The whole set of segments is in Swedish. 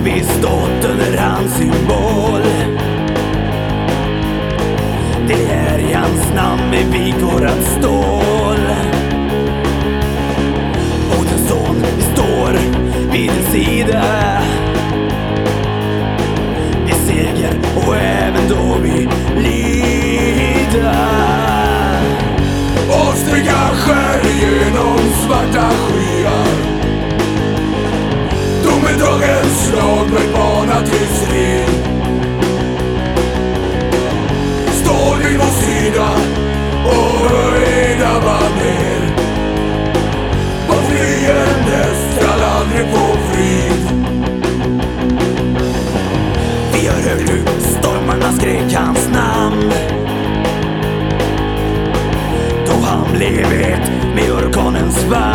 har vi stått under hans symbol. Det är i hans namn vi går att stå. Låt mig bana till strid Står vid vår sida och höjda baner Vår fiende skall aldrig få frid Vi har hört hur stormarna skrek hans namn. Då han blev ett med orkanens svärd.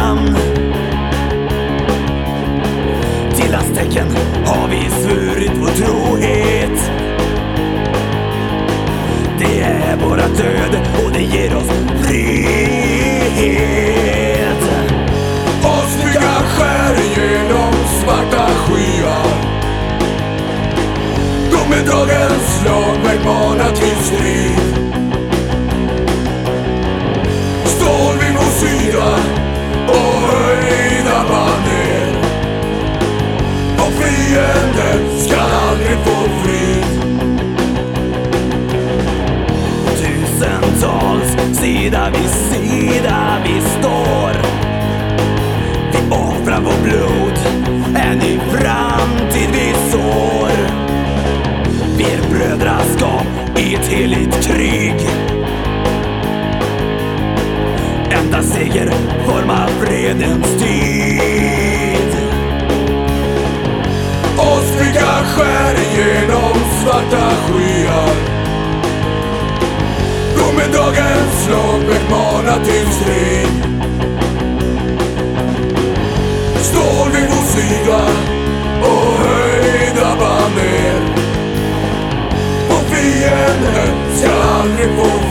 Marken har vi svurit vår trohet. Det är våra död och det ger oss frihet. Åstriga skär igenom svarta skyar Domedagens lag mig mana till strid sida vid sida vi står. Vi offrar vår blod, en ny framtid vi sår. Vi är brödraskap i ett heligt krig. Enda seger formar fredens tid. Åstriga skär igenom svarta skyar Domedagen lag mana till strid. Står vid vår sida och höjda baner. Och fienden ska aldrig få